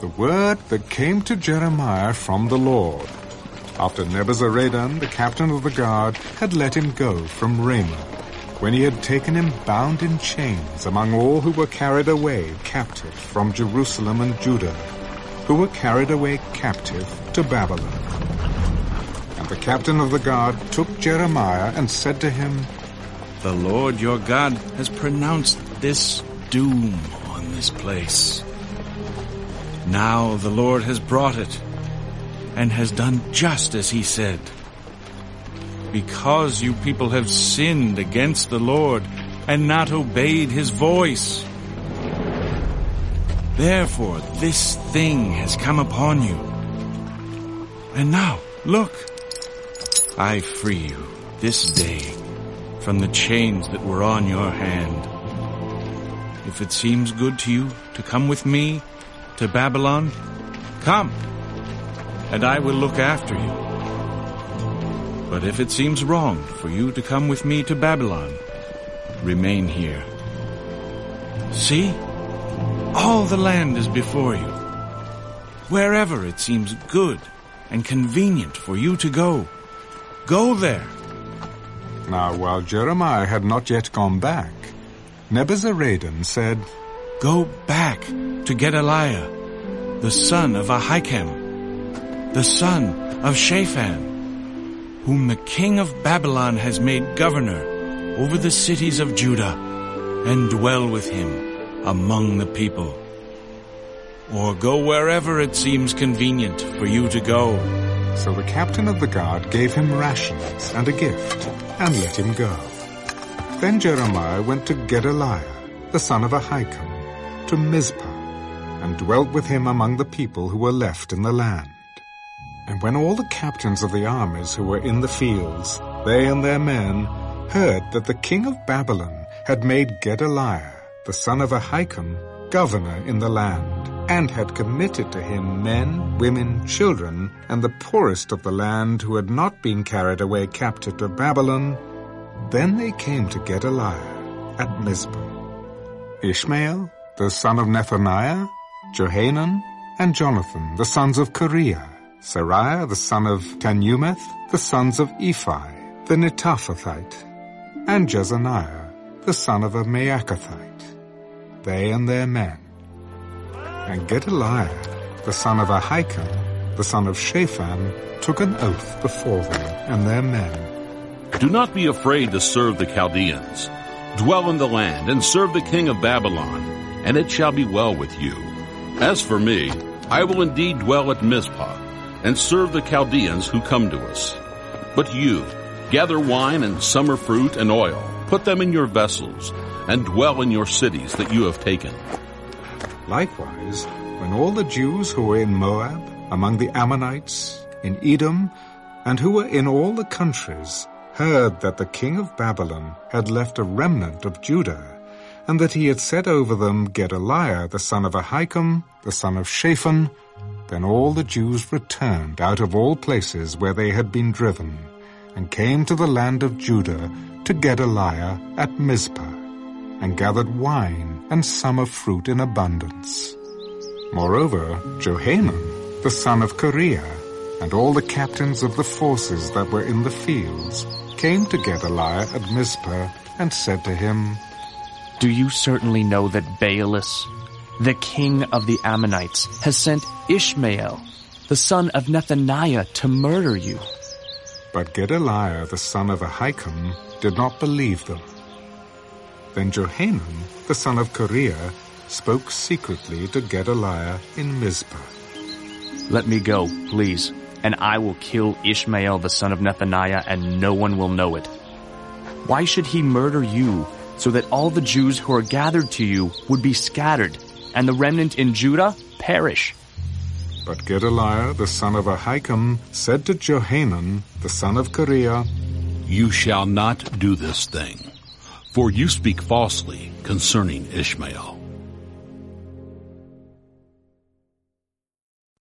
the word that came to Jeremiah from the Lord, after Nebuzaradan, the captain of the guard, had let him go from Ramah, when he had taken him bound in chains among all who were carried away captive from Jerusalem and Judah, who were carried away captive to Babylon. And the captain of the guard took Jeremiah and said to him, The Lord your God has pronounced this doom on this place. Now the Lord has brought it, and has done just as he said. Because you people have sinned against the Lord, and not obeyed his voice. Therefore this thing has come upon you. And now, look, I free you this day from the chains that were on your hand. If it seems good to you to come with me to Babylon, come, and I will look after you. But if it seems wrong for you to come with me to Babylon, remain here. See, all the land is before you. Wherever it seems good and convenient for you to go, go there. Now while Jeremiah had not yet gone back, Nebuzaradan said, Go back to Gedaliah, the son of Ahikam, the son of Shaphan, whom the king of Babylon has made governor over the cities of Judah, and dwell with him among the people. Or go wherever it seems convenient for you to go. So the captain of the guard gave him rations and a gift, and let him go. Then Jeremiah went to Gedaliah, the son of Ahikam, to Mizpah, and dwelt with him among the people who were left in the land. And when all the captains of the armies who were in the fields, they and their men, heard that the king of Babylon had made Gedaliah, the son of Ahikam, governor in the land, and had committed to him men, women, children, and the poorest of the land who had not been carried away captive to Babylon, then they came to Gedaliah at Mizpah. Ishmael, the son of Nethaniah, Johanan, and Jonathan, the sons of Kareah, Seraiah, the son of Tanhumeth, the sons of Ephai, the Netophathite, and Jezaniah, the son of a Maachathite, they and their men. And Gedaliah, the son of Ahikam, the son of Shaphan, took an oath before them and their men. Do not be afraid to serve the Chaldeans. Dwell in the land and serve the king of Babylon, and it shall be well with you. As for me, I will indeed dwell at Mizpah, and serve the Chaldeans who come to us. But you, gather wine and summer fruit and oil, put them in your vessels, and dwell in your cities that you have taken. Likewise, when all the Jews who were in Moab, among the Ammonites, in Edom, and who were in all the countries, heard that the king of Babylon had left a remnant of Judah, and that he had set over them Gedaliah the son of Ahikam, the son of Shaphan, then all the Jews returned out of all places where they had been driven, and came to the land of Judah to Gedaliah at Mizpah, and gathered wine and summer fruit in abundance. Moreover, Johanan, the son of Kareah, and all the captains of the forces that were in the fields, came to Gedaliah at Mizpah, and said to him, Do you certainly know that Baalis, the king of the Ammonites, has sent Ishmael, the son of Nethaniah, to murder you? But Gedaliah the son of Ahikam did not believe them. Then Johanan, the son of Kareah, spoke secretly to Gedaliah in Mizpah. Let me go, please, and I will kill Ishmael the son of Nethaniah, and no one will know it. Why should he murder you, so that all the Jews who are gathered to you would be scattered, and the remnant in Judah perish? But Gedaliah the son of Ahikam said to Johanan the son of Kareah, You shall not do this thing, for you speak falsely concerning Ishmael.